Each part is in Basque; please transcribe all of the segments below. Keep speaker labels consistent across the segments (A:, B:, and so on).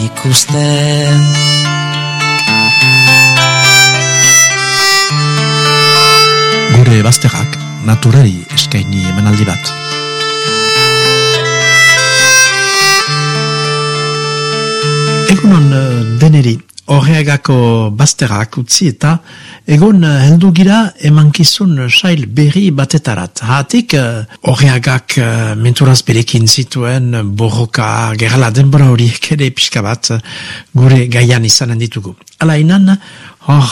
A: ikusten
B: Gure bazterrak naturari eskaini emanaldi bat. Egunon eh, deneri horreagako bazterrak utzi eta egon eh, heldu gira emankizun sail berri batetarat. Hatik eh, horreagak menturaz berekin zituen borroka gerala denbora horiek ere pixka bat gure gaian izanen ditugu. Ala inan, hor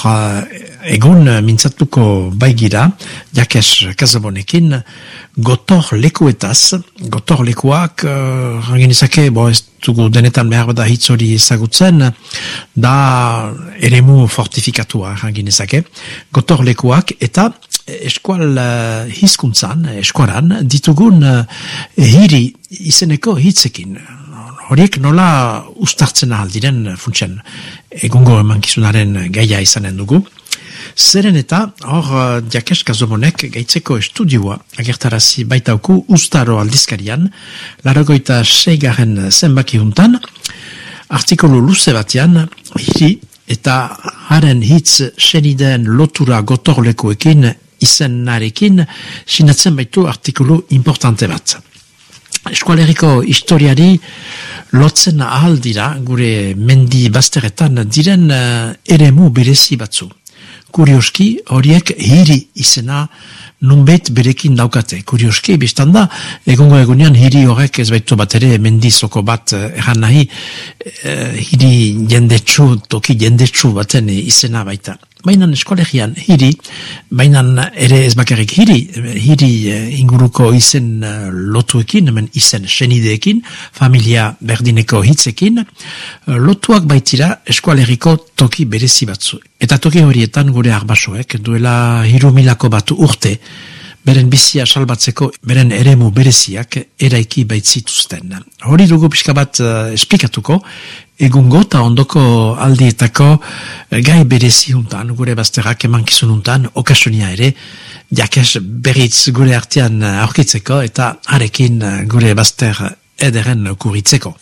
B: egon mintzatuko baigira, jakes kazabonekin, gotor lekuetaz, gotor lekuak, uh, rangin izake, bo ez dugu denetan behar da hitz hori ezagutzen, da eremu fortifikatua rangin izake, gotor lekuak, eta eskual uh, hizkuntzan, eskuaran, ditugun uh, hiri izeneko hitzekin, horiek nola ustartzen ahal diren funtsen? Egungo emankizunaren gaia izanen dugu. Zeren eta, hor, Diakes Kazomonek gaitzeko estudioa agertarazi baitauku ustaro aldizkarian, laragoita seigaren zenbaki juntan, artikulu luze batean, hiri eta haren hitz senideen lotura gotorlekoekin izenarekin, sinatzen baitu artikulu importante bat. Eskualeriko historiari lotzen ahal dira gure mendi bazteretan diren uh, eremu berezi batzu. Kurioski horiek hiri izena nunbet berekin daukate. Kurioski biztan da, egongo egunean hiri horrek ez baitu bat ere mendizoko bat uh, erran nahi uh, hiri jendetsu, toki jendetsu baten izena baita. Baina eskolegian hiri, baina ere ez bakarrik hiri, hiri eh, inguruko izen eh, lotuekin, hemen izen senideekin, familia berdineko hitzekin, eh, lotuak baitira eskualeriko toki berezi batzu. Eta toki horietan gure arbasoek duela hiru milako batu urte, beren bizia salbatzeko beren eremu bereziak eraiki baitzituzten. Hori dugu pixka bat uh, esplikatuko, egungo eta ondoko aldietako uh, gai bereziuntan, gure bazterrak emankizununtan, okasonia ere, jakes beritz gure artean aurkitzeko eta arekin gure bazter ederen kuritzeko.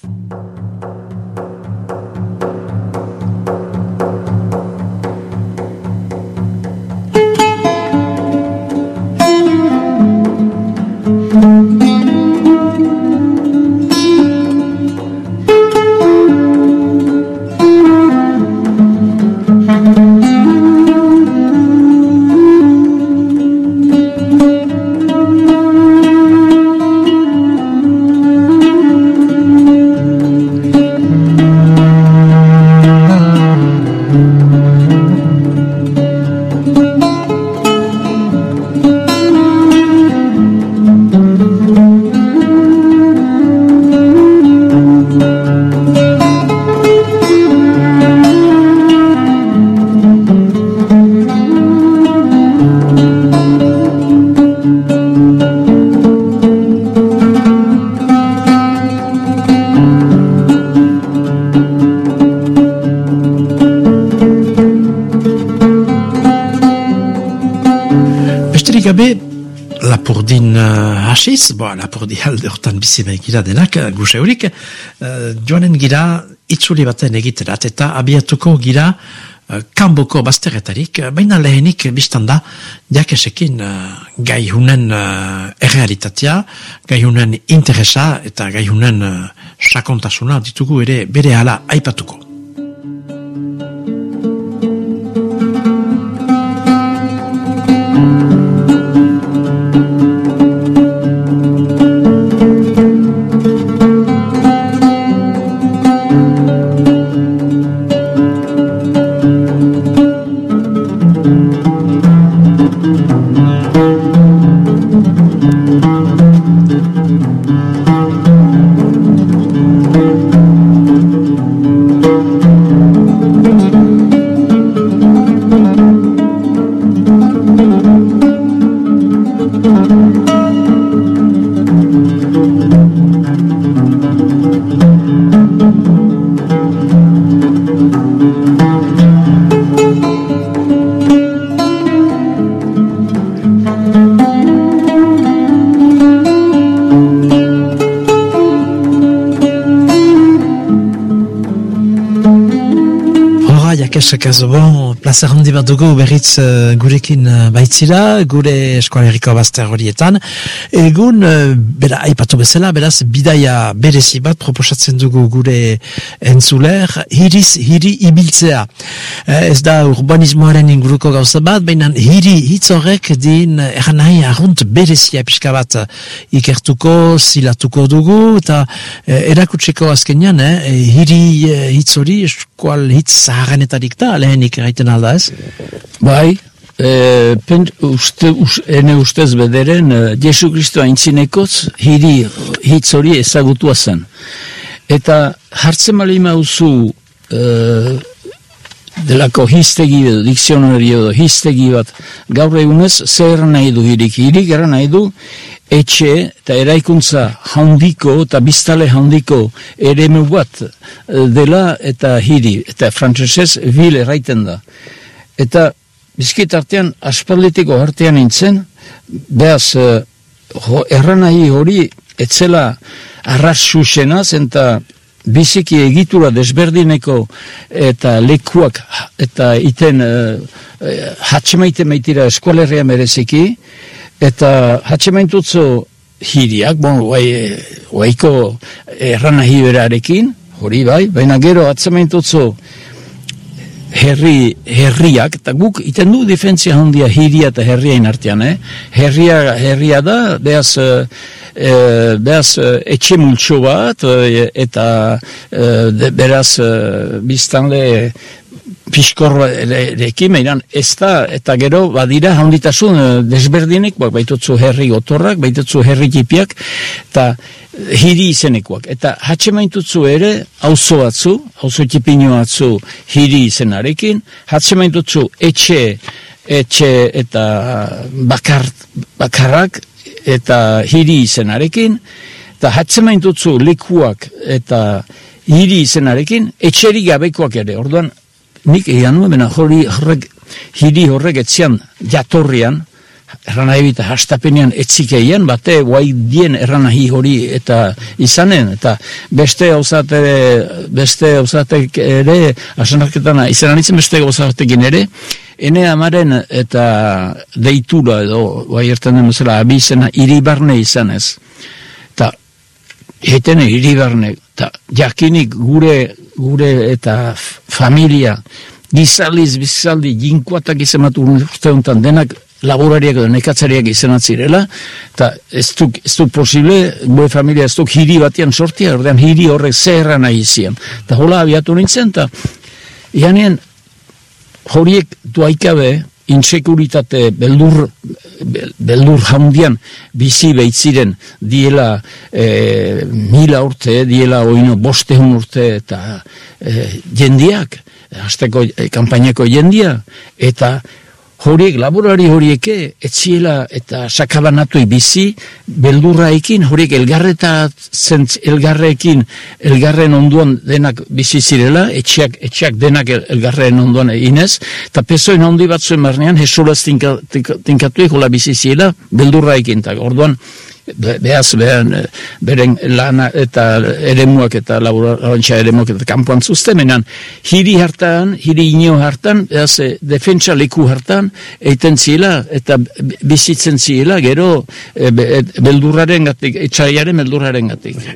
B: Hasiz, bo, lapurdi alde hortan bizi gira denak, eh, guse horik, uh, joanen gira itzuli baten egiterat, eta abiatuko gira uh, kanboko bazterretarik, baina lehenik biztan da, diakesekin uh, gai hunen uh, errealitatea, gai hunen interesa, eta gai hunen uh, sakontasuna ditugu ere bere hala aipatuko. Laura, jakesek ez, bon, plaza handi bat dugu berriz uh, gurekin uh, baitzira, gure eskualeriko bazter horietan. Egun, uh, bera, aipatu bezala, beraz, bidaia berezi bat proposatzen dugu gure entzuler, hiriz, hiri ibiltzea. Uh, ez da urbanismoaren inguruko gauza bat, baina hiri hitz horrek din eran nahi ahunt berezia pixka bat ikertuko, zilatuko dugu, eta uh, erakutseko azkenean, eh, hiri uh, hitz hori, eskual hitz zaharrenetarik da, lehenik gaiten alda ez?
C: Bai, e, pen, uste, ene ustez bederen, e, Jesu Kristo haintzinekoz, hiri hitz hori ezagutua zen. Eta hartzen mali mauzu e, delako histegi edo, dikzionari edo, histegi bat, gaur egunez, zer nahi du hirik? Hirik era nahi du, etxe eta eraikuntza handiko eta biztale handiko eremu bat eh, dela eta hiri, eta frantzesez vil erraiten da. Eta bizkit artean, aspaldetiko artean nintzen, behaz, uh, erranai hori etzela arras susenaz, eta biziki egitura desberdineko eta lekuak eta iten uh, hatxemaite meitira eskualerria mereziki, Eta hatxe maintutzu hiriak, bon, guai, guaiko errana hiberarekin, hori bai, baina gero hatxe maintutzu herri, herriak, eta guk iten du difentzia handia hiria eta herriain artean, eh? Herria, herria da, behaz, e, behaz etxe multxo bat, eta e, beraz biztanle piskorrekin, meinan, ez da, eta gero, badira, handitasun eh, desberdinek, ba, baitutzu herri otorrak, baitutzu herri jipiak, eta hiri izenekoak. Eta hatxe maintutzu ere, hauzo batzu, hauzo txipino batzu hiri izenarekin, hatxe maintutzu etxe, etxe eta bakar, bakarrak, eta hiri izenarekin, eta hatxe maintutzu likuak eta hiri izenarekin, etxeri gabekoak ere, orduan, nik egan nuen, hori horrek, hiri horrek etzian jatorrian, erranahi bita hastapenean etzikeian, bate guai dien erranahi hori eta izanen, eta beste hausate, beste hausatek ere, asanarketan izanen itzen beste hausatekin ere, ene amaren eta deitura edo, guai erten den bezala, abizena, iribarne izanez. Eta, etene iribarne, eta jakinik gure gure eta familia gizaliz bizaldi jinkuatak izematu urte honetan denak laborariak edo nekatzariak izan zirela, eta ez du, ez du posible, gure familia ez du hiri batian sortia, ordean hiri horrek zerra nahi zian. Eta hola abiatu nintzen, eta ianean horiek duaikabe, insekuritate beldur, beldur handian bizi behitziren diela e, mila urte, diela oino bostehun urte eta e, jendiak, hasteko e, kampainako jendia, eta horiek, laborari horieke, etziela eta sakabanatu bizi, beldurraekin, horiek elgarreta zentz, elgarreekin, elgarren onduan denak bizi zirela, etxeak, etxeak denak elgarren onduan inez, eta pesoen handi bat zuen marnean, jesulaz tinkatu ekola bizi zirela, beldurraekin, eta orduan, behaz, behan, eh, beren lana eta eremuak eta laborantza eremuak eta kampuan zuztemenan, hiri hartan, hiri ino hartan, behaz, eh, defentsa leku hartan, eiten zila eta bizitzen zila, gero e, beldurraren gatik, etxaiaren beldurraren gatik.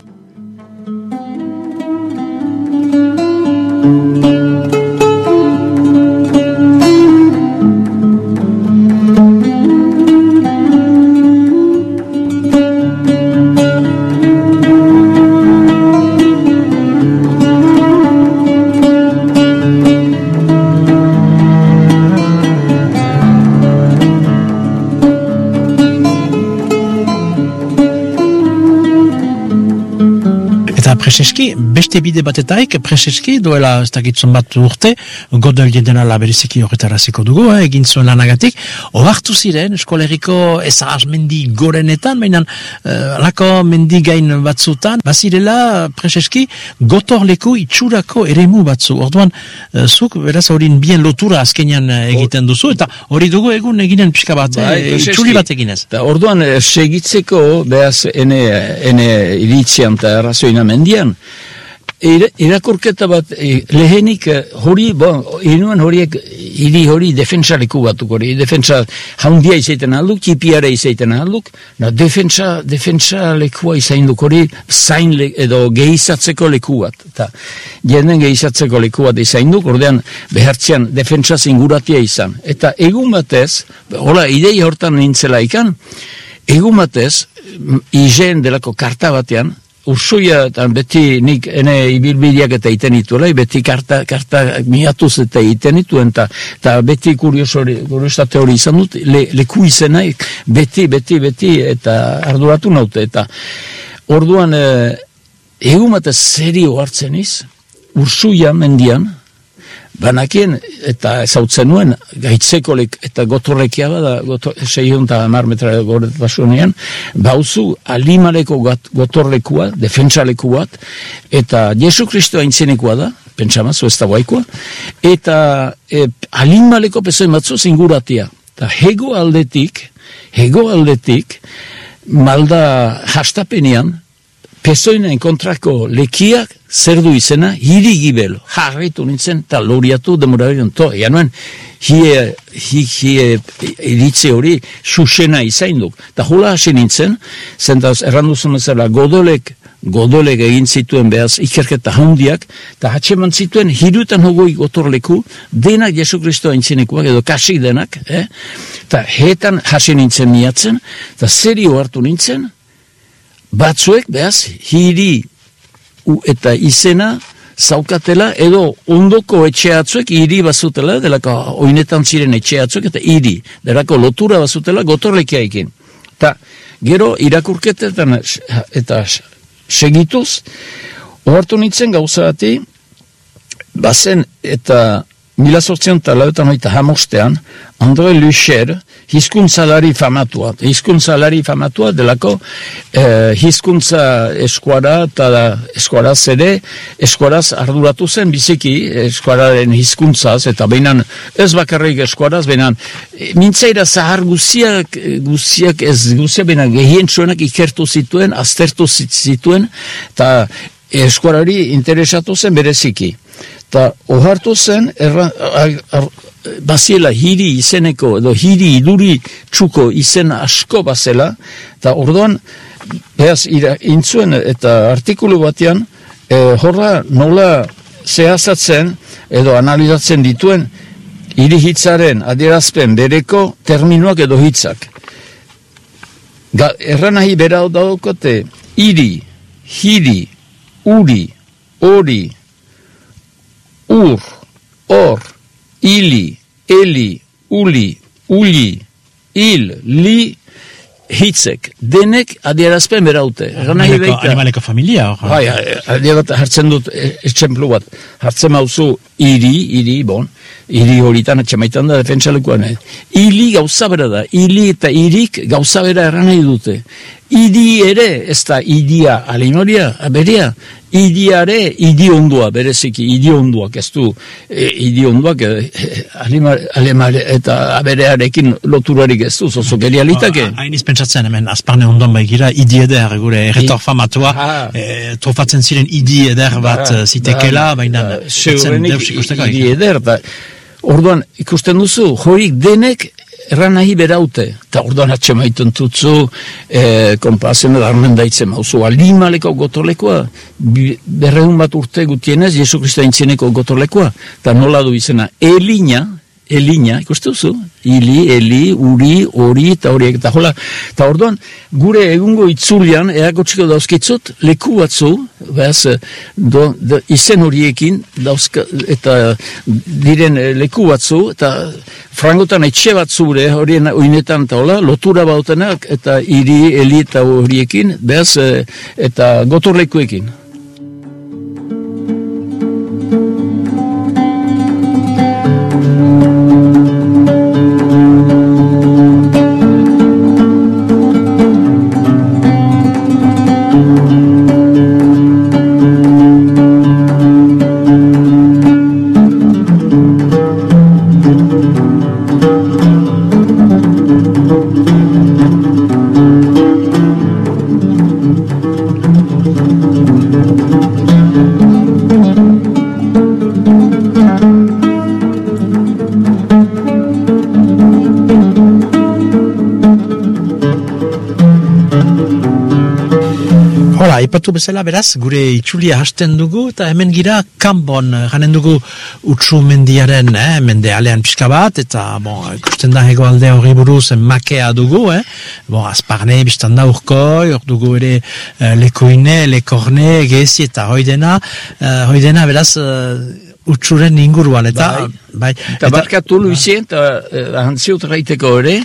B: Beste bide batetaik, preseski, duela ez dakitzun bat urte, godel jendena laberiziki horretaraziko dugu, eh, egin zuen lanagatik, ohartu ziren, eskoleriko ezagaz mendi gorenetan, mainan, uh, lako mendi gain batzutan, bazirela, preseski, gotorleko itxurako eremu batzu. Orduan, uh, zuk, beraz, horin bien lotura azkenian uh, egiten duzu, eta hori dugu egun eginen pixka bat, bai, eh, itxuri bat eginez.
C: orduan, segitzeko, behaz, ene, ene iritzian eta errazoina mendia, irakurketa bat, e, lehenik e, hori, bon, inuen horiek, hiri hori defensa leku batuk hori, defensa haundia izaiten alduk, tipiare izaiten alduk, na defensa, defensa lekua izain duk hori, zain le, edo gehizatzeko leku bat, eta jenden gehizatzeko leku bat izain duk, ordean behartzean defensa zinguratia izan. Eta egun batez, hola, idei hortan nintzela ikan, egun batez, izen delako karta batean, ursuia eta beti nik ene ibilbideak eta iten ituela, beti karta, karta miatuz eta iten ituen, eta beti kuriosate hori izan dut, le, leku izenaik, beti, beti, beti, eta arduratu naute, eta orduan, e, egun bat serio hartzen iz, ursuia mendian, banakien eta ezautzen nuen gaitzeko eta gotorrekia bada gotor, eta mar metra goretasunean bauzu alimaleko gotorlekua defentsaleku bat eta Jesu Kristo aintzenekua da pentsamazu ez da guaikoa eta e, alimaleko pesoen batzu zinguratia. Eta hego aldetik hego aldetik malda hastapenean pesoinen kontrako lekiak zer du izena, hiri gibel, jarraitu nintzen, eta loriatu demorari to, ea nuen, hie, hie, hie iritze hori, susena izain duk. Eta hula hasi nintzen, zentaz, errandu zela, godolek, godolek egin zituen behaz ikerketa handiak, eta hatxeman zituen hirutan hogoi gotorleku, denak Jesu Kristo aintzinekuak, edo kasik denak, eh? eta hetan hasi nintzen miatzen, eta serio hartu nintzen, batzuek, behaz, hiri u, eta izena zaukatela edo ondoko etxeatzuek hiri bazutela, delako oinetan ziren etxeatzuek eta hiri, delako lotura bazutela gotorlekia ekin. Ta, gero irakurketetan eta segituz, ohartu nintzen gauzati, bazen eta mila sortzion eta lauetan oita hamostean, Andre Lucher, hizkuntzalari famatua. Hizkuntzalari famatua delako eh, hizkuntza eskuara eta eskuaraz ere, eskuaraz arduratu zen biziki, eskuararen hizkuntzaz, eta behinan ez bakarrik eskuaraz, behinan mintzaira zahar guziak, guziak ez guzia, behinan gehien ikertu zituen, aztertu zituen, eta eskuarari interesatu zen bereziki. Eta ohartu zen, erra, baziela hiri izeneko, edo hiri iduri txuko izen asko bazela, eta orduan, behaz, ira, intzuen eta artikulu batean, e, horra nola zehazatzen, edo analizatzen dituen, hiri hitzaren adierazpen bereko terminuak edo hitzak. Ga, erran nahi bera daukote, hiri, hiri, uri, ori, ur, or, ili, eli, uli, uli, il, li, hitzek, denek adierazpen beraute.
B: Animaleko, animaleko familia.
C: Bai, adierazpen hartzen dut etxemplu bat. Hartzen mauzu iri, iri, bon, iri horitan etxemaitan da defentsalekoan. Ili gauza bera da, ili eta irik gauza bera erran nahi dute. Idi ere, ez da idia alimoria, aberia, idiare, idi ondua, bereziki, idi onduak, ez du, e, idi onduak, e, alemare eta aberearekin loturarik ez du, zozo gerialitake.
B: Hain izpentsatzen, hemen, azparne ondoan baigira, idi eder, gure erretor famatua, e, trofatzen ziren idi eder bat ha, zitekela, baina,
C: idi eder, orduan, ikusten duzu, joik denek erran nahi beraute, eta orduan atxe maiten tutzu, e, kompazen edarmen daitzen mauzu, alimaleko gotolekoa, berreun bat urte gutienez, Jesu Kristo aintzineko gotolekoa, eta nola du izena, elina, elina, ikustu zu, ili, eli, uri, ori, eta horiek, eta hola, eta orduan, gure egungo itzulian, erakotxiko dauzkitzut, leku batzu, behaz, do, do, izen horiekin, dauzka, eta diren eh, leku batzu, eta frangotan etxe batzure, horien oinetan, eta hola, lotura bautenak, eta iri, eli, eta horiekin, behaz, eh, eta gotorlekuekin.
B: Aipatu bezala beraz, gure itxulia hasten dugu, eta hemen gira kanbon janen dugu utsu mendiaren, eh, mende alean pixka bat, eta bon, ikusten da hego alde hori buruz makea dugu, eh? bon, azparne biztan da urkoi, hor dugu ere uh, lekoine, lekorne, gezi eta hoi dena, uh, hoi dena beraz, uh, utsuren inguruan, eta...
C: Bai, bai eta, eta barkatu luizien, eta uh, ere,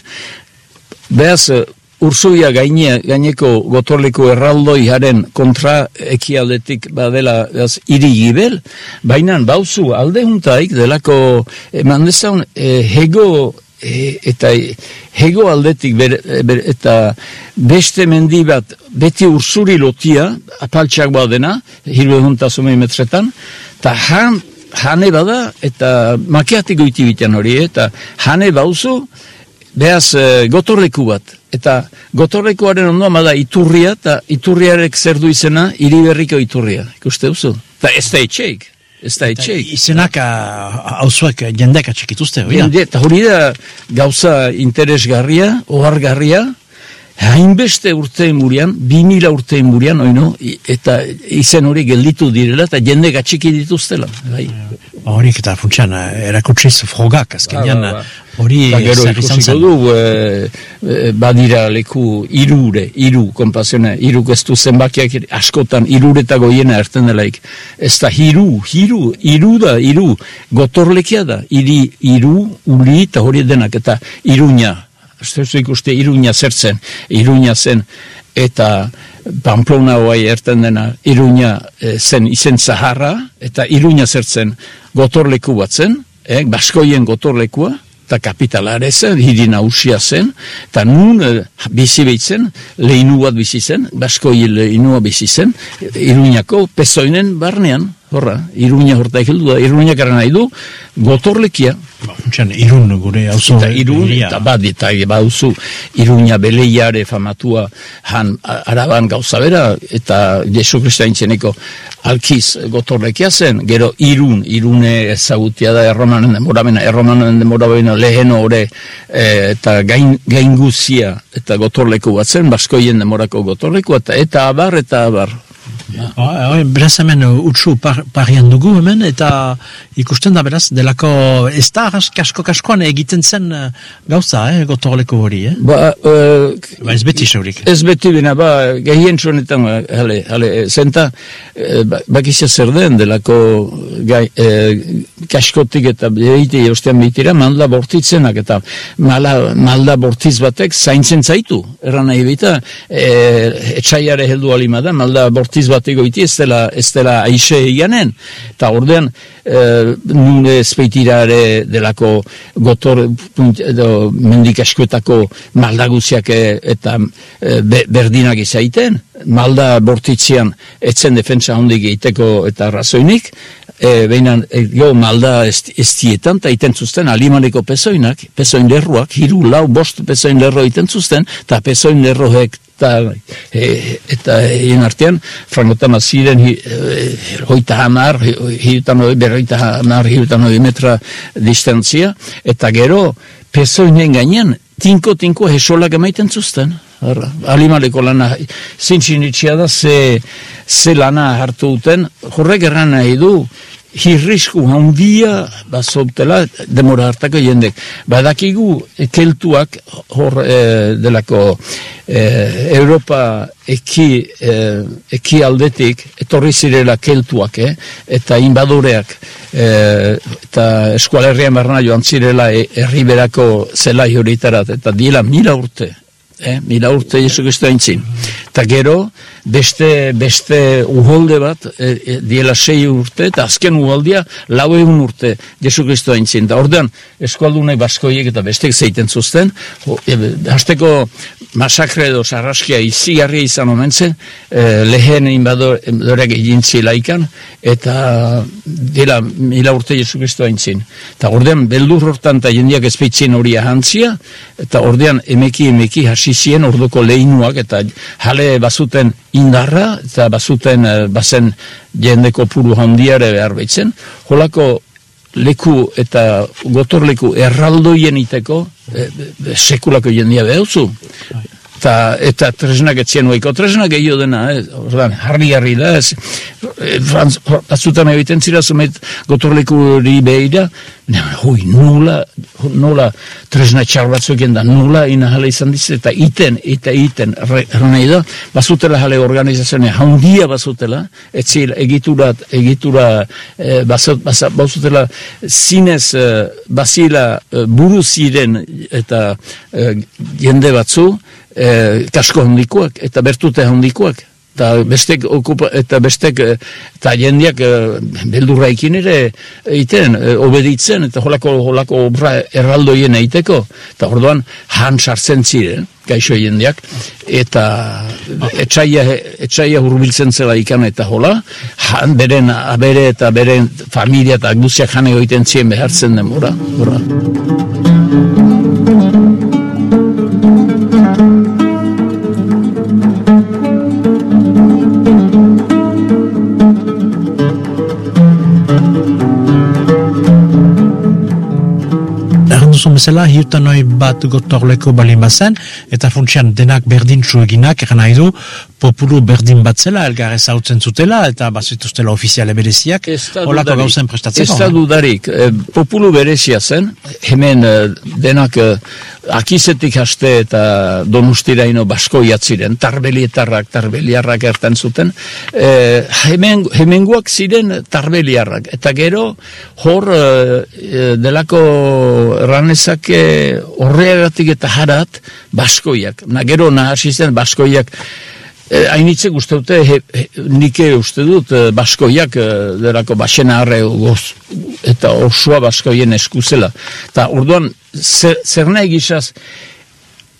C: behaz, Urzuia gaine, gaineko gotorleko erraldoi haren kontra ekialdetik badela az, iri gibel, baina bauzu alde juntaik delako eman dezaun e, hego e, eta hego aldetik ber, ber, eta beste mendi bat beti urzuri lotia apaltxak badena, hirbe metretan, eta han, hane bada eta makeatiko itibitean hori, eta hane bauzu behaz e, gotorleku bat eta gotorrekoaren ondoa bada iturria, eta iturriarek zer du izena, iriberriko iturria, ikuste duzu? Eta ez da etxeik, ez da etxeik.
B: Izenak hauzuak jendek atxekituzte, hori da?
C: Eta hori da gauza interesgarria, ohargarria, hainbeste urte murian, bi mila urte murian, oino, eta izen hori gelditu direla, eta jende gatxiki dituztela. Bai.
B: Ba, Horik eta funtsan, eh, erakutsiz frogak, azkenean, ba, ba, ba. Hori
C: izan zen. Du, e, e, badira leku irure, iru, kompazione, iru gestu zenbakiak askotan irureta goiena erten delaik. Ez da hiru, hiru, iru da, iru, gotorlekia da, iri, iru, uli, eta hori denak, eta iruña, Zerzu ikuste Iruña zertzen, Iruña zen, eta Pamplona hoai erten dena Iruña e, zen izen Zaharra, eta Iruña zertzen gotorleku bat zen, eh, Baskoien gotorlekua, eta kapitalare zen, hiri nausia zen, eta nun e, bizi behitzen, lehinu bat bizi zen, Baskoi lehinu bizi zen, Iruñako pezoinen barnean, horra, Iruña horta ekildu da, Iruña gara nahi du, gotorlekia,
B: Ba, irun gure auzo
C: eta irun eta bat eta bauzu iruña beleiare famatua han araban gauza bera eta Jesu Kristo haintzeneko alkiz gotorrekia zen. Gero irun, irune ezagutia da erromanen demoramena, erromanen demoramena leheno ore e, eta gain, gain guzia eta gotorleku bat zen, baskoien demorako gotorleku eta eta abar eta abar
B: beraz hemen utsu par, parian dugu hemen, eta ikusten da beraz, delako ez da kasko kaskoan egiten zen uh, gauza, eh, gotorleko hori, eh?
C: Ba, uh,
B: ba ez beti saurik.
C: Ez beti bina, ba, gehien txonetan, hale, hale, zenta, uh, bakizia zer den, delako gai, uh, kaskotik eta behite jostean behitira, malda bortitzenak, eta mala, malda bortitz batek zaintzen zaitu, erran nahi bita, uh, etxaiare heldu alimada, malda bortitz bat egoiti ez dela, ez dela aixe eganen. Eta ordean, e, nune espeitira delako gotor punt, edo mendik eskuetako maldaguziak e, eta e, berdinak izaiten, malda bortitzean etzen defensa hondik egiteko eta razoinik, e, behinan, e, jo, malda estietan, eta iten zuzten alimaneko pezoinak, pezoin lerroak, hiru, lau, bost pezoin lerro iten zuzten, eta pezoin lerroek eta e, eta egin artean frangotan aziren hi, e, hoita hamar hirutan hori berroita hamar hirutan hori metra distantzia eta gero pezoinen gainean tinko tinko hesolak emaiten zuzten alimaleko lana zintxinitxia da ze, ze lana hartu duten horrek erran nahi du hirrisku handia bazoptela demora hartako jendek. Badakigu keltuak hor e, delako e, Europa eki, e, eki aldetik etorri zirela keltuak, eh? eta inbadureak e, eta eskualerrian barna joan zirela herriberako zelai horitarat, eta dila mila urte, eh? mila urte Jesu Kristo haintzin. Eta gero, beste, beste uholde bat, e, e, diela sei urte, eta azken uholdia, lau egun urte Jesu Kristo haintzin. Da ordean, eskualdunai baskoiek eta bestek zeiten zuzten, e, hasteko masakre edo sarraskia izigarria izan omentzen, e, lehen inbadorek egin zilaikan, eta dela mila urte Jesu Kristo haintzin. Eta ordean, beldur hortan eta jendiak ezpeitzien hori ahantzia, eta ordean emeki emeki hasi zien orduko lehinuak, eta jale bazuten indarra, eta bazuten e, bazen jendeko puru handiare behar behitzen, holako leku eta gotorleku erraldoien iteko e, sekulako jendia behuzu. Eta eta tresnak etzien uaiko, tresnak gehiago dena, eh? ordan, harri harri da, ez, e, Franz, batzutan egiten zira, zumet gotorleku hori behira, hui, nula, nula tresna txar batzuk da, nula ina jale izan diz, eta iten, eta iten, nahi da, bazutela jale organizazioa, handia bazutela, etzil, egitura, egitura, e, bazut, bazutela, zinez, e, bazila, e, buru ziren, eta e, jende batzu, e, kasko handikoak eta bertute handikoak. Eta bestek okupa, eta bestek eta jendiak e, beldurra ikin ere egiten, obeditzen eta holako, holako obra erraldoien egiteko. Eta orduan han sartzen ziren gaixo jendiak eta etxaia, etxaia hurbiltzen zela ikan eta hola. Han beren abere eta beren familia eta guziak jane egiten ziren behartzen demora
B: duzun bezala, hiutan noi bat gotorleko balin bazen, eta funtsian denak berdin eginak, eran nahi du, populu berdin bat zela, elgar hautzen zutela, eta bazituztela ofiziale bereziak, holako gauzen prestatzeko.
C: Ez da dudarik, eh, populu berezia zen, hemen eh, denak eh, akizetik haste eta donustiraino basko jatziren, tarbelietarrak, tarbeliarrak ertan zuten, e, hemen, hemenguak ziren tarbeliarrak, eta gero hor delako ranezake horreagatik eta harat baskoiak, na gero nahasi zen baskoiak Eh, hainitze guzteute, nike uste dut, eh, baskoiak, eh, derako basena harre goz, eta osua baskoien eskuzela. Ta orduan, zer, zer nahi gizaz,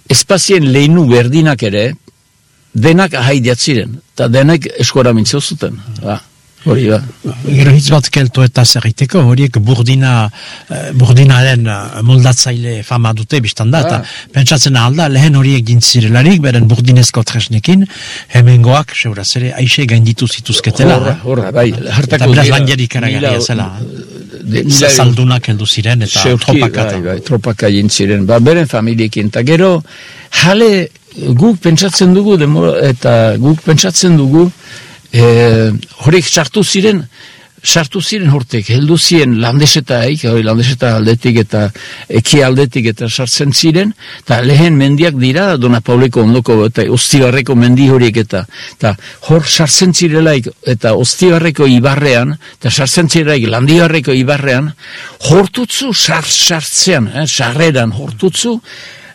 C: espazien lehinu berdinak ere, denak ahaideatziren, eta denak eskora mintzio zuten. Ba. Hori da.
B: Gero hitz bat kelto eta zerriteko, horiek burdina, eh, burdinaren eh, moldatzaile fama dute biztan da, eta ah. pentsatzen alda, lehen horiek gintzirelarik, beren burdinezko tresnekin, hemengoak, seuraz ere, aixe gainditu zituzketela.
C: Horra, horra, bai,
B: hartako Eta beraz landiarik eragarria zela. Mila saldunak heldu ziren, eta tropaka. Bai, bai,
C: tropaka jintziren, ba, beren familiekin, eta gero, jale, guk pentsatzen dugu, eta guk pentsatzen dugu, e, horiek sartu ziren, sartu ziren hortek, heldu ziren landeseta eik, hori landeseta aldetik eta eki aldetik eta sartzen ziren, eta lehen mendiak dira, dona pauleko ondoko, eta ostibarreko mendi horiek eta, eta hor sartzen zirelaik, eta ostibarreko ibarrean, eta sartzen zirelaik landibarreko ibarrean, hortutzu sar, sartzean, eh, sarreran hortutzu,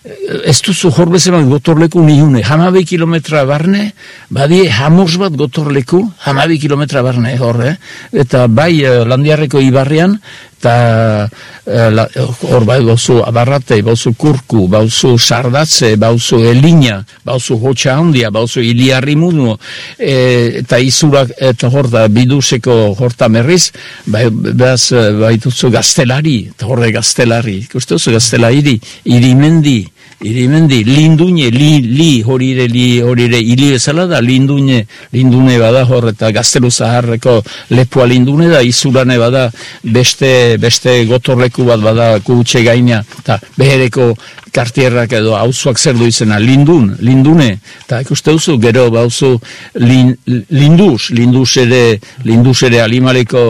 C: ez duzu jorbeze bat gotorleku nihune, hamabi kilometra barne, badi hamurs bat gotorleku, hamabi kilometra barne horre, eta bai eh, landiarreko ibarrian, eta eh, hor bai bauzu abarrate, bauzu kurku, bauzu sardatze, bauzu elina, bauzu hotxa handia, bauzu iliarri mudu, e, eta izurak, eta hor da biduseko horta merriz, bai, behaz, baituzu gaztelari, eta horre gaztelari, ikustu gaztelari, irimendi, irimendi, linduine, li, li, horire, li, horire, ili bezala da, linduine, lindune bada hor, eta gaztelu zaharreko lepua lindune da, izurane bada, beste, beste gotorleku bat bada, kutxe gaina, eta behereko kartierrak edo hauzuak zer du izena, lindun, lindune, eta ikuste duzu, gero bauzu lin, linduz, linduz ere, linduz ere alimaleko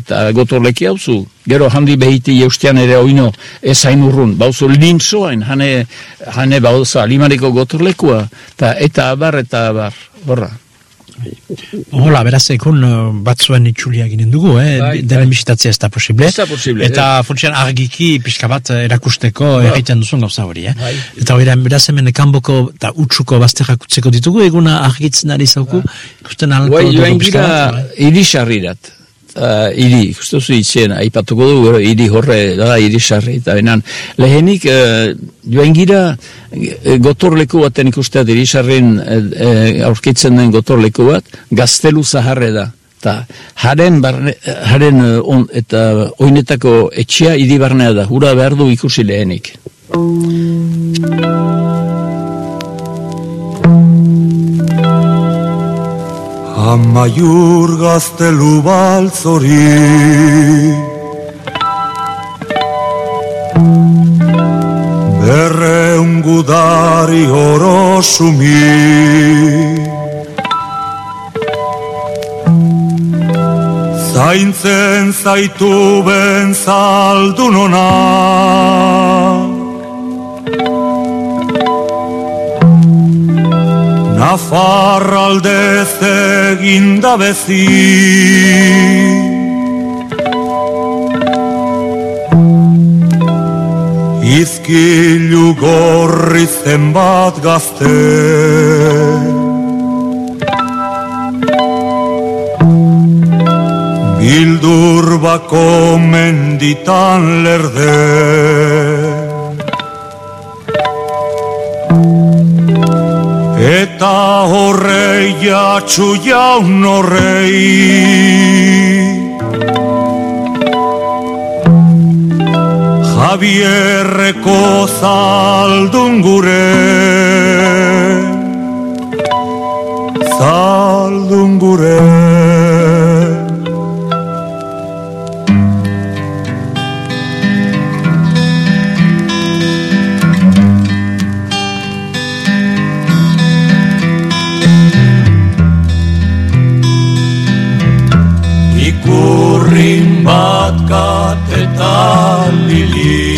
C: eta gotorleki hauzu, gero handi behiti jeustean ere oino ez hain urrun, bauzu lintzoain, hane, hane bauzu alimaleko gotorlekua, eta eta abar, eta abar, borra.
B: Hola, beraz, ekun uh, batzuen itxulia ginen dugu, eh? Bai, denen bai. bisitatzea ez da posible.
C: Ez da posible.
B: Eta eh? funtsian argiki pixka bat eh, erakusteko ba. egiten duzun gauza hori, eh? Bai. Eta hori, beraz, hemen kanboko eta utxuko bazterrak utzeko ditugu, eguna argitzen ari zauku, ba. ikusten alko
C: bai, pixka bat. Bai, irisarrirat uh, iri, justu zu itzen, aipatuko du, iri horre, da, iri sarri, eta benan, lehenik, uh, joan gira, uh, gotorleku baten ikusteat, iri sarrin uh, aurkitzen den gotorleku bat, gaztelu zaharre da, eta haren, barne, haren on, eta oinetako etxea iri barnea da, hura behar du ikusi lehenik.
D: Amaiur gaztelu baltzori. Berre ungudari oro sumi Zaintzen zaitu ben zaldu Nafarraldez egin da bezi. Izkilu gorri zenbat gazte. Bildur bako menditan lerde Eta horrei jatsu jaun horrei Javierreko zaldun gure Zaldun gure kateta lili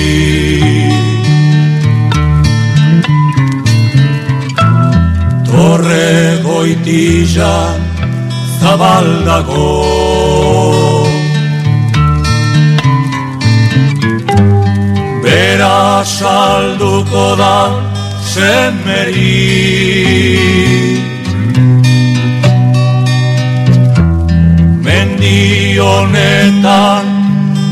D: Torre goitija zabaldago. Bera salduko da semeri. Mendi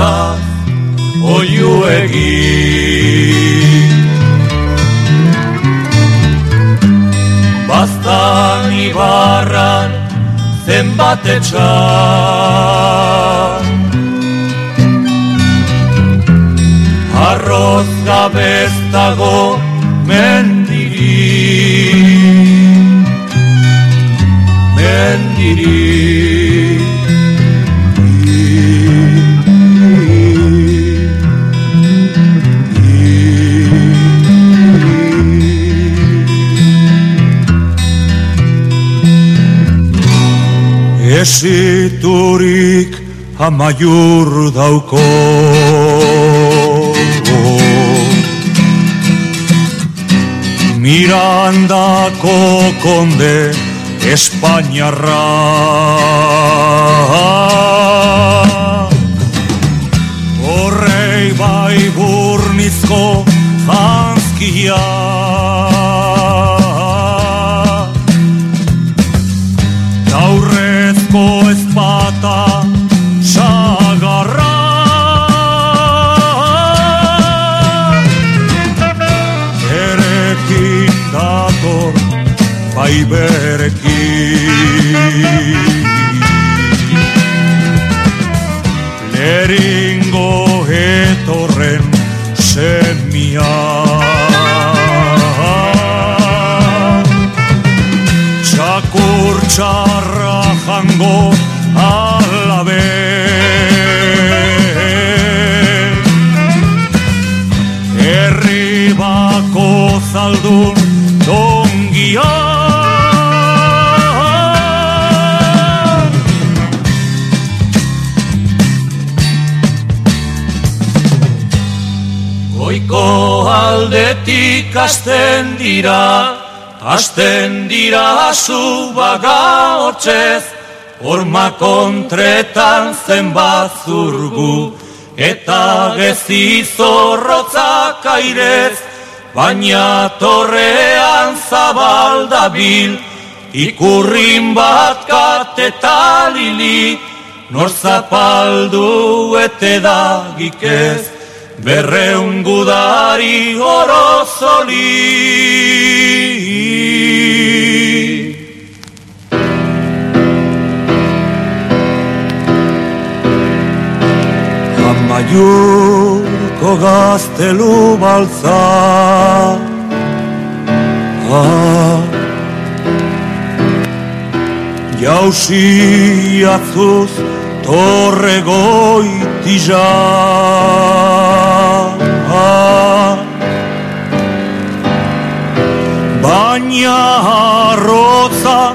D: duruta oiu egin. Bastan ibarran zenbat etxan. Arroz gabeztago mendiri Mendiri Esiturik amaiur dauko Mirandako konde Espainiarra Horrei bai burnizko janzkia ezpata sagarra. Erekin dator bai berekin Leringo etorren semia. Txakur txarra jango zaldun dongia. Goiko aldetik asten dira, asten dira zu baga hortzez, horma kontretan zenbat zurgu, eta gezi zorrotzak airez, baina torrean zabaldabil, ikurrin bat kateta nor zapaldu ete dagik ez, berreun gudari orozoli. Amaiurko gaztelu baltza, ah, jausi atzuz torre goitiza. Baina arroza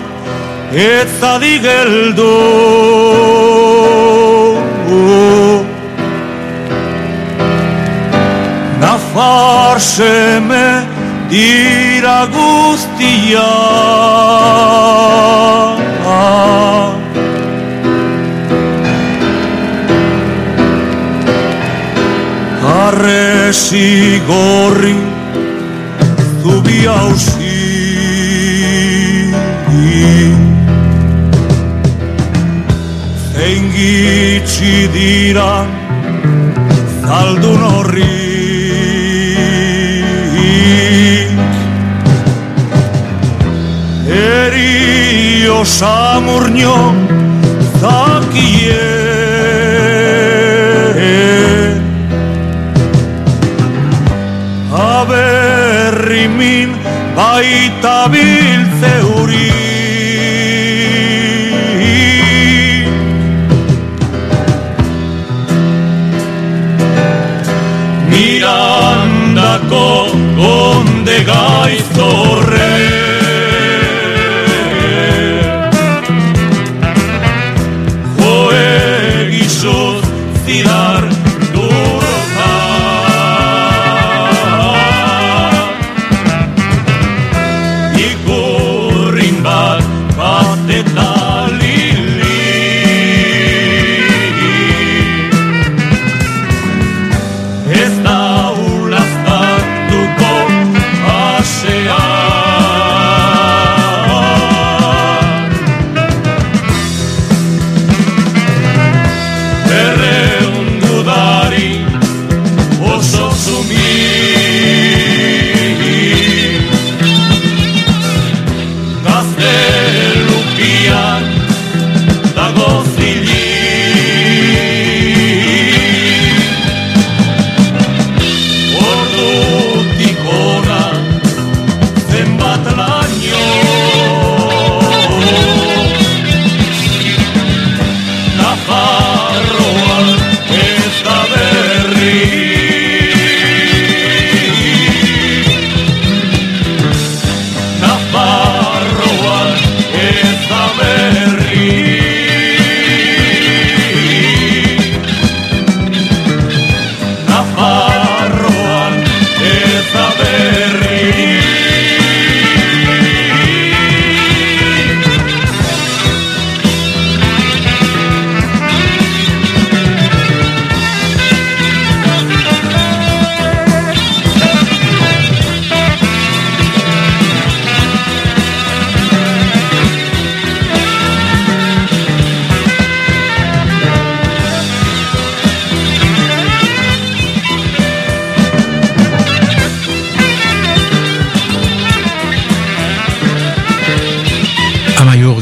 D: ez zadigeldu Nafar seme dira guztia. Arresi gorri zubi hausi. Zein gitsi diran zaldun horri Samurnio zakie Aberrimin baita biltze uri. Mirandako onde gaiztorre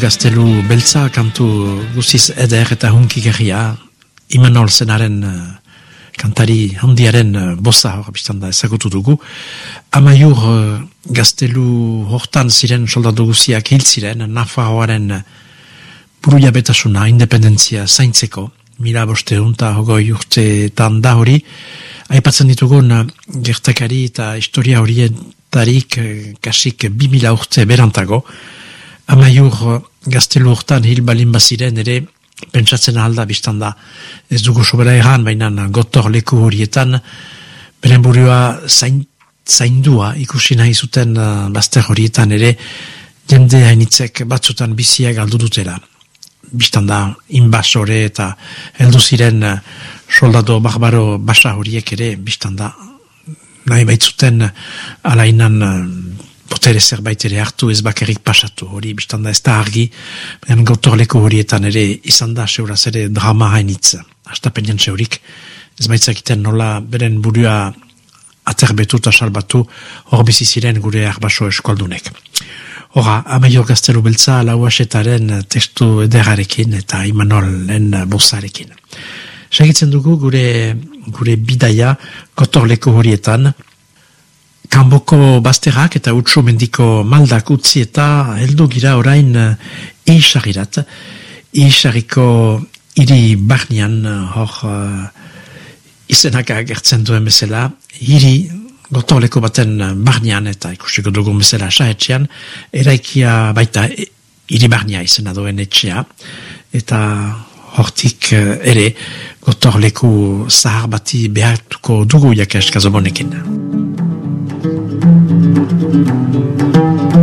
B: gaztelu beltza kantu guziz eder eta hunkigerria Imanol zenaren eh, kantari handiaren uh, bosa hor biztan da ezagutu dugu. Amaiur uh, gaztelu hortan ziren soldatu guziak hil ziren Nafarroaren uh, buruia betasuna, independentzia zaintzeko, mila boste unta hogoi urteetan da hori, aipatzen ditugun gertakari eta historia horietarik uh, kasik bi mila urte berantago, amaiur gaztelu hortan hil balin baziren ere, pentsatzen alda biztan da, ez dugu sobera erran, baina gotor leku horietan, beren burua zain, zaindua ikusi nahi zuten uh, bazter horietan ere, jende hainitzek batzutan bizia galdu dutela. Bistan da, inbasore eta heldu ziren uh, soldado barbaro basa horiek ere, bistan da, nahi baitzuten uh, alainan botere zerbait ere hartu ez bakarrik pasatu hori biztan da ez da argi ben gotorleko horietan ere izan da seuraz ere drama hainitz astapenean zeurik ez baitzakiten nola beren burua aterbetu eta salbatu hor ziren gure arbaso eskaldunek. Hora, amaio gaztelu beltza lauasetaren testu ederarekin eta imanolen bozarekin. Segitzen dugu gure, gure bidaia kotorleko horietan, kanboko bazterrak eta utxo mendiko maldak utzi eta heldu gira orain eisagirat. Eisariko iri barnian hor uh, izenak agertzen duen bezala, hiri gotoleko baten barnian eta ikusteko dugun bezala sahetxean, eraikia baita hiri barnia izena duen etxea, eta hortik ere gotorleku zahar bati behartuko dugu jakes kazobonekin. Thank you.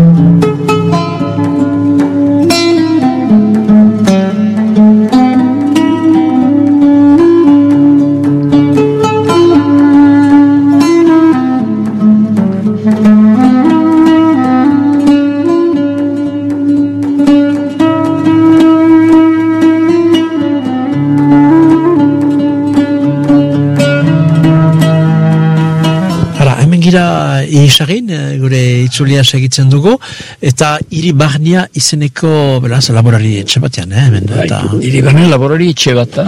B: Isagin, eh, gure itzulia segitzen dugu, eta hiri barnia izeneko, beraz, laborari etxe batean, eh? Hemen,
C: Bai,
B: eta...
C: hiri barnia laborari etxe bat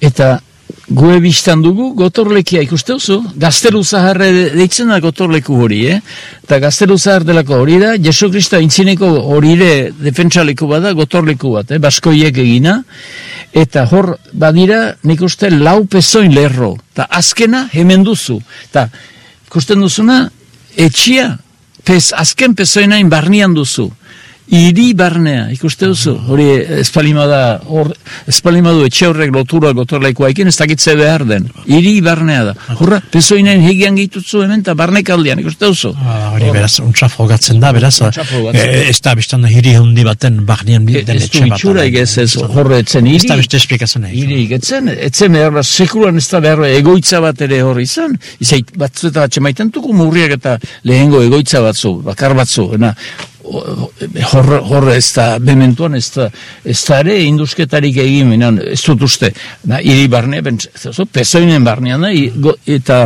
C: eta gue biztan dugu gotorlekia ikuste oso, gazteru zaharre deitzen da gotorleku hori, eh? Eta gazteru zahar delako hori da, Jesu Krista intzineko horire defentsaleku bada gotorleku bat, eh? Baskoiek egina, eta hor badira nik uste lau pezoin lerro, eta azkena hemen duzu, eta ikusten duzuna, etxia, pez, azken pezoinain barnian duzu. Iri barnea, ikuste duzu, hori espalima da, hor, espalima du etxe horrek lotura gotorlaikoa ekin, ez dakitze behar den. Iri barnea da. Horra, pezoinain hegian gehitutzu hemen, eta barnek aldean, ikuste duzu.
B: Ah, Hori, beraz, untsa frogatzen da, beraz,
C: frogatzen da.
B: eh, ez da biztan hiri hundi baten barnian
C: E,
B: den
C: ez
B: etxe
C: du
B: bat.
C: itxura ez ez horre etzen
B: Ez da beste esplikazioa nahi.
C: Iri etzen, etzen behar sekulan ez da behar egoitza bat ere hor izan, izait batzu eta batxe maiten tuku murriak eta lehengo egoitza batzu, bakar batzu, horre hor ez da, bementuan ez da, ez da ere indusketarik egin, minan, ez dut uste, na, iri barne, pezoinen barnean da, go, eta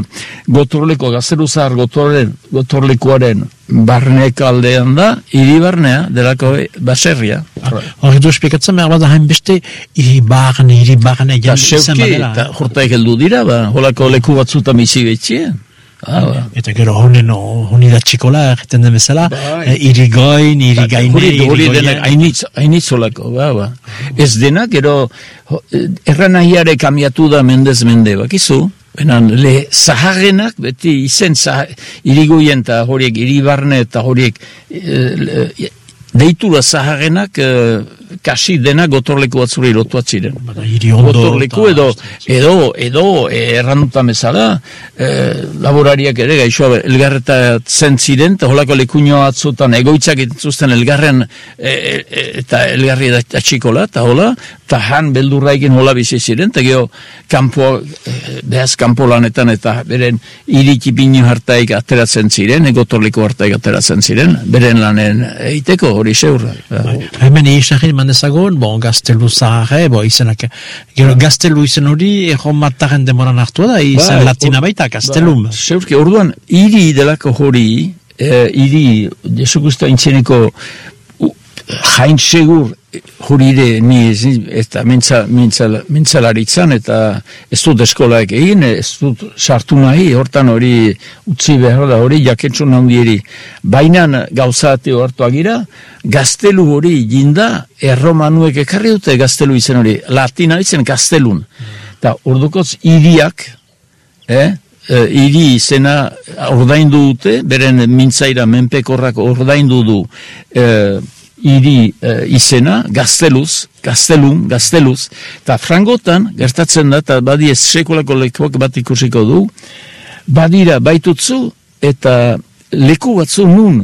C: gotorleko, gazeru zahar gotorren, gotorlekoaren barnek aldean da, iri barnea, delako baserria.
B: Hori du esplikatzen behar bada hainbeste hiri barne, hiri barne, jan izan
C: seuki, eta jortaik heldu dira, ba, holako leku batzuta bizi betxien. Ah, ba.
B: Eta gero honen honi da txikola egiten den bezala,
C: Bai.
B: eh, hiri goin, hiri gaine,
C: Hori,
B: hiri
C: hori
B: goien.
C: denak, hainitz, hainitz olako, ba, ba. Ez denak, gero, eh, erranahiare kamiatu da mendez mende, bakizu? Benan, le zaharrenak, beti izen zahar, irigoien eta horiek, iribarne eta horiek, eh, le- deitura zaharrenak, eh, kasi denak gotorleku batzuri lotuat ziren. Gotorleku edo, edo, edo, eh, erranduta bezala, eh, laborariak ere gaixoa elgarreta zen ziren, eta holako lekuño atzutan egoitzak dituzten elgarren eh, eh, eta elgarri da atxikola, eta hola, eta han beldurraikin hola bizi ziren, eta geho, kanpo, eh, behaz kanpo lanetan, eta beren irikipino hartaik ateratzen ziren, egotorliko hartaik ateratzen ziren, beren lanen eiteko hori zeurra.
B: Bai. Hemen isagin mandezagon, bon, gaztelu zaharre, bo, izenak, gero gaztelu izen hori, erromataren demoran hartua da, izen
C: Bai,
B: latina
C: or-
B: baita, gaztelum.
C: Ba, Zeurke, orduan, hiri delako hori, eh, hiri, Jesu Kristo intzeneko u- jain segur jurire ni eta mintza, mintza, mintzalaritzan eta ez dut eskolaek egin, ez dut sartu nahi, hortan hori utzi behar da hori jaketsun handieri. Baina gauzate hartu agira, gaztelu hori jinda, erromanuek ekarri dute gaztelu izen hori, latina izen gaztelun. Eta ordukotz hiriak, eh? E, hiri izena ordaindu dute, beren mintzaira menpekorrak ordaindu du e, hiri e, izena, gazteluz, gaztelun, gazteluz, eta frangotan, gertatzen da, eta badi ez sekulako lekuak bat ikusiko du, badira baitutzu, eta leku batzu nun,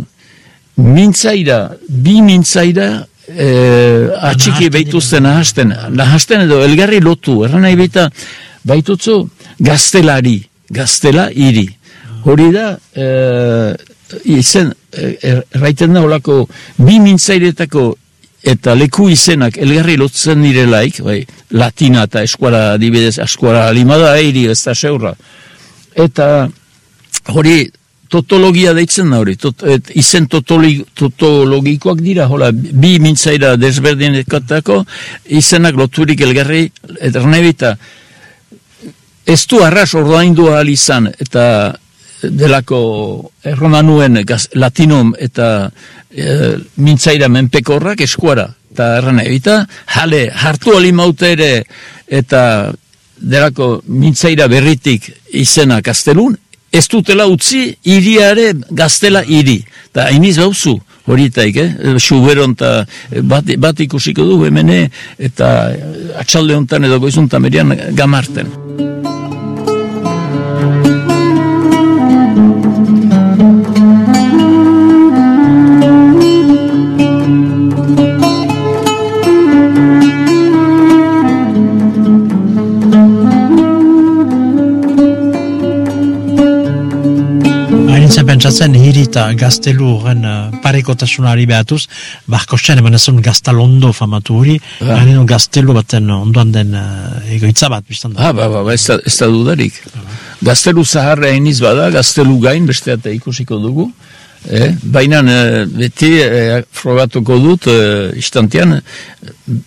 C: mintzaira, bi mintzaira, e, atxiki behituzten nahasten, nahasten edo elgarri lotu, erran nahi baita, baitutzu gaztelari, gaztela hiri. Hori da, e, izen, e, erraiten da olako, bi mintzairetako eta leku izenak elgarri lotzen direlaik, bai, latina eta eskuara adibidez, eskuara alimada eiri ez da seurra. Eta hori totologia deitzen da hori, tot, et, izen totoli, totologikoak dira, hola, bi mintzaira desberdinekatako izenak loturik elgarri, eta nebita, ez du arras ordaindu ahal izan, eta delako erromanuen gaz, latinum eta e, mintzaira menpekorrak eskuara, eta erran ebita, jale, hartu alimaute ere, eta delako mintzaira berritik izena kastelun, ez dutela utzi iriare gaztela iri. Eta hainiz bauzu horitaik, eh? Suberon eta bat, bat ikusiko du hemene eta atxalde honetan edo goizuntan merian gamarten.
B: Pentsatzen hiri eta gaztelu horren uh, parekotasunari behatuz, barkostxan eman ezun gaztalondo famatu hori,
C: Ah.
B: hain gaztelu baten ondoan den uh, egoitza bat, biztan da.
C: Ah, ba, ba, ba, ez da, ez da dudarik. Gaztelu zaharra iniz bada, gaztelu gain, beste eta ikusiko dugu. Eh? Baina eh, beti eh, frogatuko dut, eh, istantean,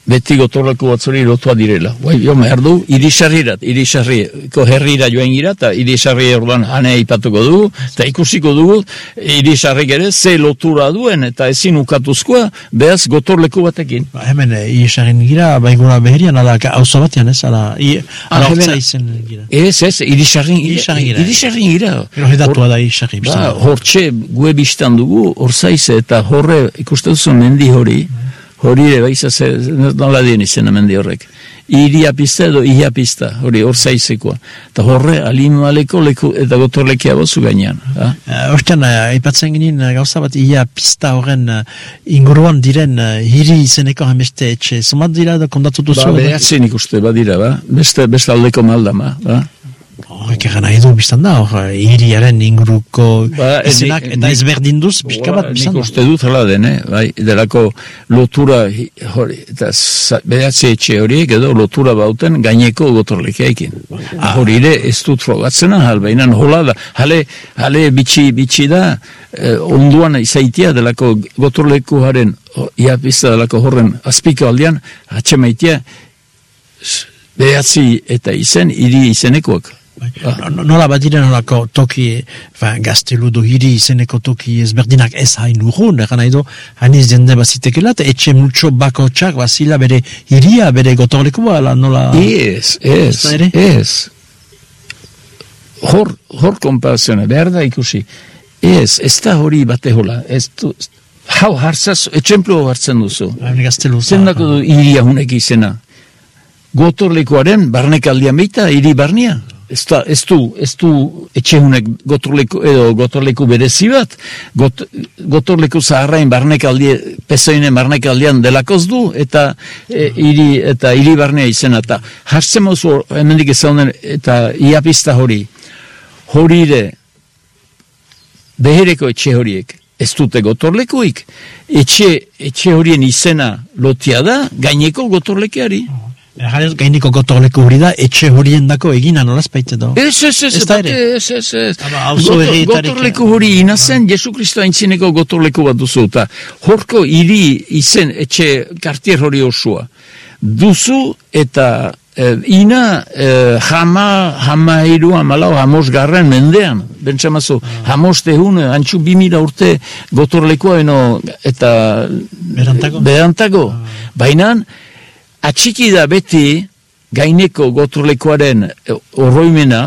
C: beti gotorleko batzuri lotua direla. Bai, jo, behar du, irisarrirat, irisarriko herrira joan gira, eta irisarri orduan hane ipatuko dugu, eta ikusiko dugu, irisarrik ere, ze lotura duen, eta ezin ukatuzkoa, behaz gotorleku batekin.
B: Ba, hemen e, iesaren gira, baigura beherian, ala hauzo batean ez, ala, i, ala hortza izen gira.
C: Ez, ez, irisarrin gira.
B: Irisarrin gira.
C: Irisarrin gira.
B: Gero hedatua da isarri,
C: Ba, hortxe gue biztan dugu, orzaize eta horre ikuste duzu mendi hori, hori ere baiza ze, nola dien izena mendi horrek. Iria pista edo ia pista, hori orzaizekoa. Eta horre alimaleko leku eta gotorlekia bozu gainean. Ha?
B: Uh, Ostean, uh, aipatzen ginen uh, gauza bat, ia pista horren uh, inguruan diren uh, hiri izeneko hameste etxe. Zumat dira da kondatu duzu?
C: Ba, behatzen ikuste badira, ba? Beste, beste aldeko maldama, ba?
B: Horrek egan nahi du biztan da, hor, hiriaren inguruko
C: Ba,
B: izenak, eta ezberdinduz, pixka bat
C: Ba,
B: biztan
C: Nik
B: da.
C: uste dut hala den, eh? bai, delako lotura hori, eta behatze etxe horiek edo lotura bauten gaineko gotorlekiaikin. Ah. Hori ere ez dut frogatzena, hal, baina hola da, hale, hale bitxi, bitxi da, eh, onduan izaitia delako gotorlekuaren, ia pizta delako horren azpiko aldean, atxemaitia, s- behatzi eta izen, hiri izenekoak.
B: No- no- Nola badire nolako toki, fa, gaztelu do hiri izeneko toki ezberdinak ez hain urrun, egan nahi du, hainiz jende bazitekela, eta etxe mutxo bako txak bazila bere hiria, bere gotorlekoa, ala nola...
C: Ez, ez,
B: Ez.
C: Hor, hor konparaziona, behar da ikusi. Ez, ez da hori bate hola. Ez du, hau hartzaz, etxemplu hartzen duzu.
B: Hain gaztelu
C: Zendako du iria hunek izena. Gotorlekoaren barnekaldian beita, hiri barnia. Ez, da, ez du, ez du etxe hunek gotorleku, edo gotorleku berezi bat, got, gotorleku zaharrain barnekaldi, pezoinen barnekaldian delakoz du, eta e, hiri eta hiri barnea izena. Eta hartzen mozu, hemendik ezaunen, eta iapista hori, hori ere, behereko etxe horiek, ez dute gotorlekuik, etxe, etxe horien izena lotia da, gaineko gotorlekeari.
B: Jarez, gainiko gotorleku hori da, etxe horien dako egina nolaz baita da.
C: Ez, ez, ez,
B: Ez
C: ez, ez, ez. Gotorleku hori inazen, Jesu Kristo aintzineko gotorleku bat duzu, eta horko hiri izen etxe kartier hori osua. Duzu eta eh, ina eh, jama, jama hiru, hamalau, hamos garren mendean, bentsamazu, hamos tehun, antxu bimila urte gotorlekoa eno, eta
B: Berantago?
C: berantago. Baina, atxiki da beti gaineko gotorlekoaren eh, orroimena,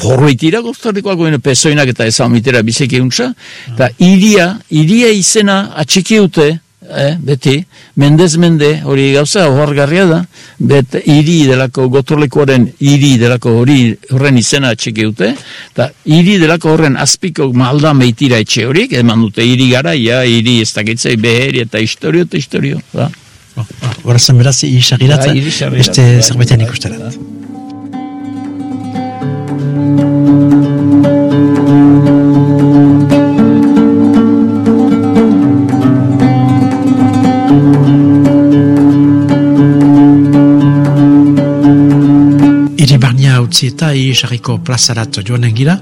C: jorroitira gotorlekoak goen pezoinak eta ezamitera bizeki untza, eta iria, iria izena atxiki dute, eh, beti, mendez mende, hori gauza, ohargarria da, bet iri delako gotorlekoaren iri delako hori horren izena atxiki dute, eta iri delako horren azpiko malda meitira etxe horiek, eman dute iri garaia, iri ez dakitzei beheri eta historio eta historio. Ba.
B: Horazen beraz, isagiratza,
C: Bai, isagiratza,
B: beste
C: bai.
B: Utzi eta Irisarriko plazarat joanen gira,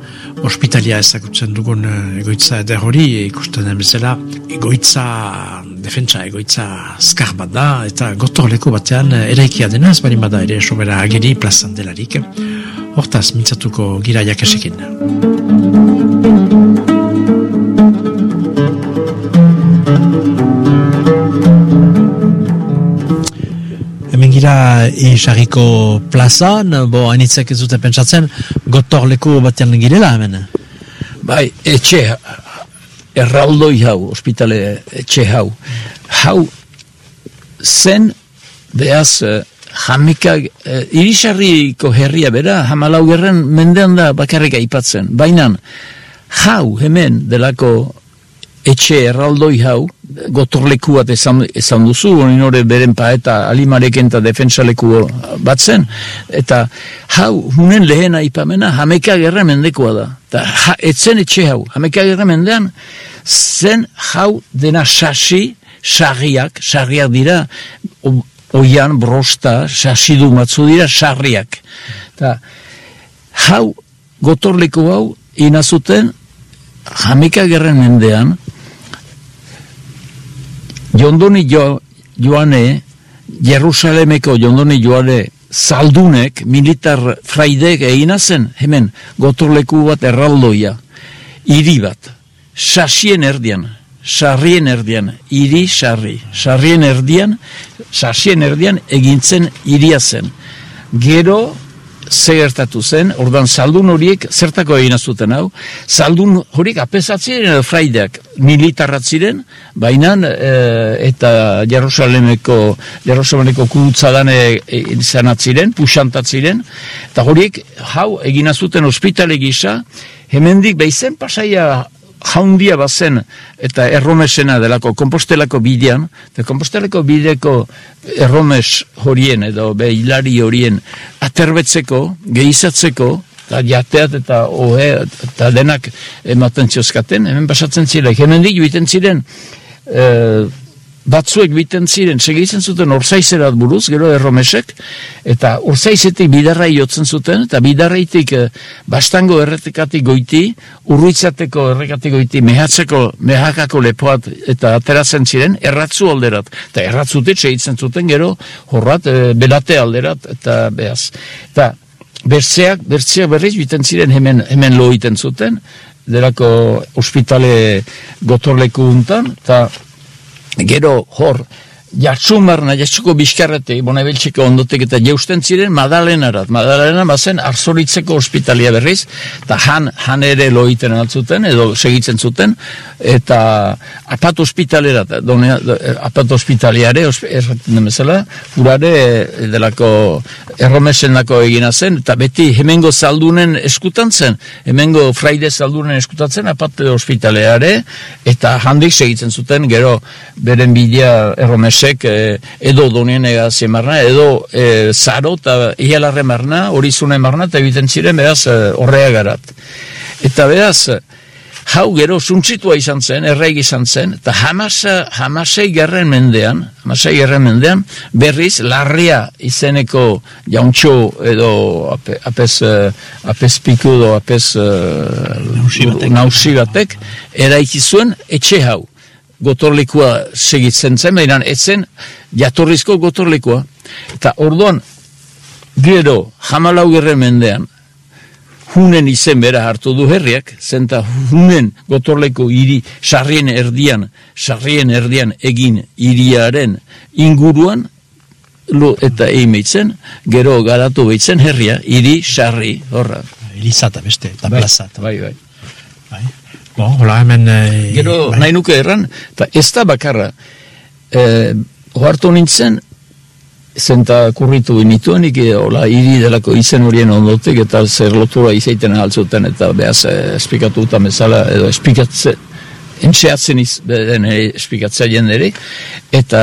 B: ospitalia ezagutzen dugun eh, egoitza eder hori, ikusten den bezala, egoitza defentsa, egoitza skar bat da, eta gotorleko batean eh, eraikia dena, ez bari bada ere sobera ageri plazan delarik. Hortaz, mintzatuko gira jakesekin. Gira isariko plazan, bo hainitzek ez dute pentsatzen, gotor leku batean girela hemen.
C: Bai, etxe, erraldoi hau, ospitale etxe hau. Hau, zen, behaz, eh, jamika, eh, irisarriko herria bera, hamalau gerren mendean da bakarrik aipatzen. Baina, hau hemen delako etxe erraldoi hau, gotorleku bat esan, esan duzu, honin hori beren pa eta alimareken eta defensaleku batzen, eta hau, hunen lehena ipamena, hameka gerra mendekoa da. Ta, ha, etzen etxe hau, hameka gerra mendean, zen hau dena sasi, sarriak, sarriak dira, oian, brosta, sasidu matzu dira, sarriak. Ta, hau, gotorleku hau, inazuten, Jamika gerren mendean, jondoni jo, joane, Jerusalemeko jondoni joane, saldunek, militar fraidek egina zen, hemen, gotorleku bat erraldoia, hiri bat, sasien erdian, sarrien erdian, hiri sarri, sarrien erdian, sasien erdian egintzen hiria zen. Gero, ze gertatu zen, ordan saldun horiek zertako egin zuten hau, saldun horiek apesatzen edo fraideak militarrat ziren, baina e, eta Jerusalemeko Jerusalemeko kutzadan izan ziren, puxantat ziren, eta horiek hau egin zuten ospitale gisa, hemendik behizen pasaia jaundia bazen eta erromesena delako kompostelako bidean, eta kompostelako bideko erromes horien edo behilari horien aterbetzeko, gehizatzeko, eta jateat eta ohe eta denak ematen ziozkaten, hemen pasatzen ziren, hemen dik ziren, e, batzuek biten ziren, segitzen zuten orzaizerat buruz, gero erromesek, eta orzaizetik bidarra jotzen zuten, eta bidarraitik eh, bastango erretekatik goiti, urruitzateko errekatik goiti, mehatzeko, mehakako lepoat eta ateratzen ziren, erratzu alderat, eta erratzutik segitzen zuten, gero horrat, eh, belate alderat, eta behaz. Eta bertzeak, bertzeak berriz biten ziren hemen, hemen lo zuten, derako ospitale gotorleku untan, eta gero hor Jartzumarna, jartzuko bizkarrete, bona beltsiko ondotek eta jeusten ziren Madalenarat. Madalena bazen arzoritzeko ospitalia berriz, eta han, han ere loiten altzuten, edo segitzen zuten, eta apat ospitalerat, done, apat ospitaliare, erraten demezela, furare delako erromesen dako egina zen, eta beti hemengo zaldunen eskutan zen, hemengo fraide zaldunen eskutan apat ospitaleare, eta handik segitzen zuten, gero beren bidea erromesen Josek eh, edo donien egazien marna, edo eh, zaro eta ialarre marna, hori zune marna, eta egiten ziren behaz eh, horrea garat. Eta behaz, hau gero zuntzitua izan zen, erreik izan zen, eta hamasa, hamasei gerren mendean, hamasei gerren mendean, berriz, larria izeneko jauntxo edo ape, apes, apes piku edo apes nausi batek, eraiki zuen etxe hau gotorlekua segitzen zen, baina etzen jatorrizko gotorlekua. Eta orduan, gero, jamalau gerre mendean, hunen izen bera hartu du herriak, zenta hunen gotorleko hiri sarrien erdian, sarrien erdian egin hiriaren inguruan, lo eta eimeitzen, gero garatu behitzen herria, hiri sarri, horra.
B: Elizata beste, eta
C: bai,
B: plazata.
C: Bai, bai.
B: bai. Bo, hola hemen... E,
C: Gero, bai. nahi nuke erran, eta ez da bakarra, e, ohartu nintzen, zenta kurritu inituen, iki, hola, hiri delako izen horien ondotik, eta zer lotura izaiten ahaltzuten, eta behaz, espikatu eta mezala, edo espikatzen, entxeatzen iz, beden, espikatzea jendere, eta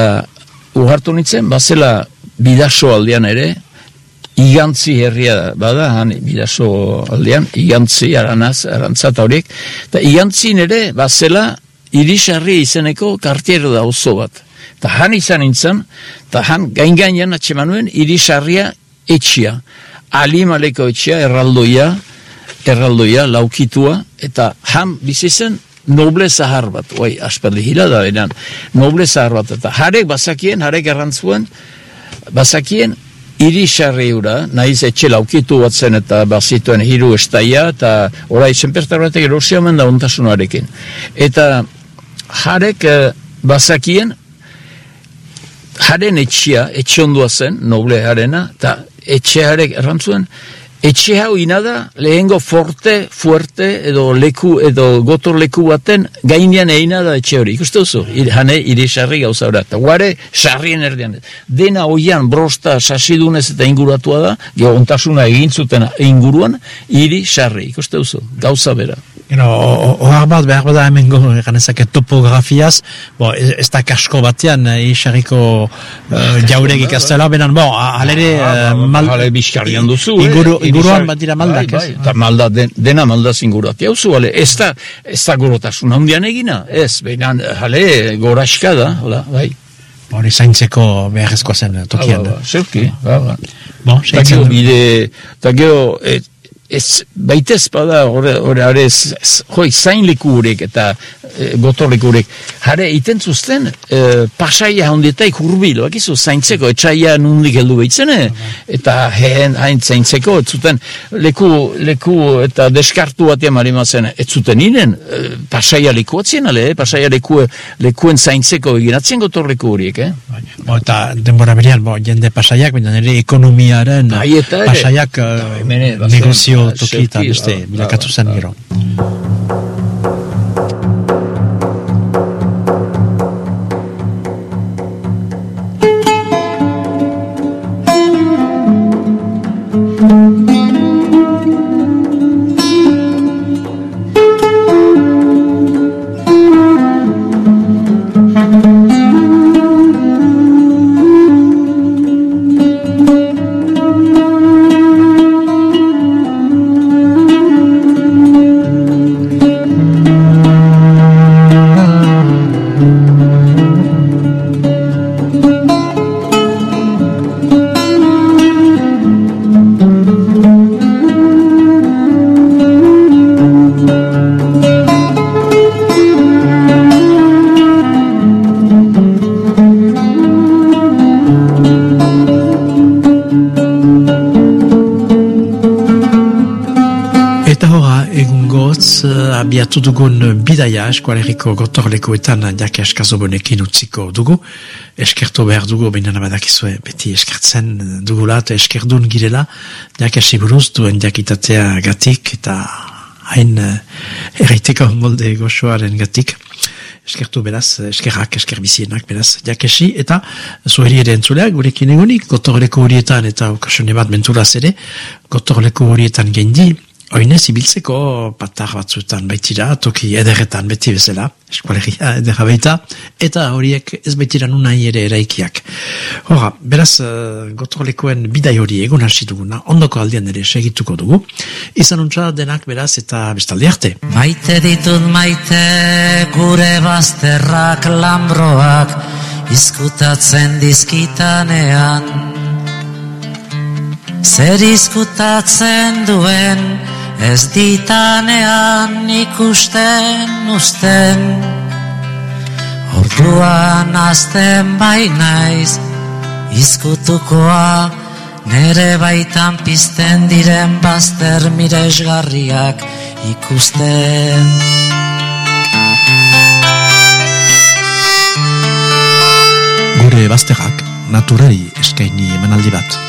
C: uhartu nintzen, bazela bidaso aldean ere, igantzi herria bada, han bidazo aldean, igantzi aranaz, arantzat horiek, eta igantzin ere, bazela, irisarri izeneko kartiero da oso bat. Eta han izan nintzen, eta han gain gainean atxemanuen irisarria etxia. alimaleko etxea erraldoia, erraldoia, laukitua, eta ham bizi zen noble zahar bat, oi, asperdi hila da, benan, noble zahar bat, eta jarek bazakien, jarek errantzuen, bazakien, iri sarri ura, nahiz etxe laukitu bat zen eta bazituen hiru estaia, eta orai zenpertar batek erosia omen da ontasunarekin. Eta jarek eh, bazakien, jaren etxia, etxe ondua zen, noble jarena, eta etxe jarek errantzuen, etxe hau inada lehengo forte, fuerte, edo leku, edo gotor leku baten gainean eina da etxe hori. Ikuste duzu, Ir, jane iri sarri gauza hori. Eta guare, sarrien erdian. Dena oian brosta sasidunez eta inguratua da, geho ontasuna egin zuten inguruan, iri sarri. Ikuste duzu, gauza bera.
B: Gero, ohar bat behar bada hemen go, ganezake topografiaz, bo, ez, ez da kasko batean, isariko uh, jaurek ikastela, benan, bo, alere, uh, mal,
C: Hale bizkarrian duzu,
B: inguru,
C: eh?
B: inguruan bat dira maldak,
C: bai,
B: ez?
C: bai, Eta malda, den, dena malda zingurati hau zu, hale, ez da, ez da gorotasun handian egina, ez, behinan, hale, goraxka da, hala, bai.
B: Hori zaintzeko beharrezkoa zen eh, tokian.
C: Ba, ba, Zerki, ba, ba.
B: Bo,
C: Eta
B: zaintzen
C: bide, eta gero, et, ez, baitez bada, hori, hori, ez- ez- joi, zain leku horiek eta e, gotor leku horiek. Hare, iten zuzten, e, pasaia handietaik hurbil, bakizu, zaintzeko, etxaia nundik heldu behitzene, eta heen hain zaintzeko, ez zuten leku, leku eta deskartu batean marimazen, ez zuten inen, e, pasaia leku atzien, ale, eh? pasaia leku, lekuen zaintzeko eginatzen gotor leku horiek, eh?
B: Bo, eta denbora berean, bo, jende pasaiak, baina nire ekonomiaren
C: Bai,
B: pasaiak
C: bazen,
B: negozio
C: ba,
B: toki eta
C: zerki,
B: beste
C: ba,
B: bilakatu
C: ba,
B: zen
C: ba.
B: gero. Eta hora, egun gotz, uh, abiatu dugun bidaia eskualeriko gotorlekoetan jake eskazobonekin utziko dugu. Eskertu behar dugu, baina nabadakizue, beti eskertzen dugula eta eskerdun girela, jake siguruz duen jakitatea gatik eta hain uh, erraiteko molde goxoaren gatik. Eskertu beraz, eskerrak, eskerbizienak beraz, jakesi, eta zuheri ere entzuleak, gurekin egunik, gotorleko horietan eta okasone bat menturaz ere, gotorleko horietan gendi, Oinez, ibiltzeko patar batzuetan baitira, toki ederretan beti bezala, eskualegia ederra baita, eta horiek ez baitira nunai ere eraikiak. Hora, beraz, uh, gotorlekoen bidai hori egun hasi duguna, ondoko aldean ere segituko dugu, izan untza denak beraz eta bestaldi arte.
A: Maite ditut maite gure bazterrak lambroak izkutatzen dizkitanean Zer izkutatzen duen ez ditanean ikusten usten Orduan azten bai naiz izkutukoa Nere baitan pizten diren bazter miresgarriak ikusten
B: Gure bazterrak naturari eskaini emanaldi bat.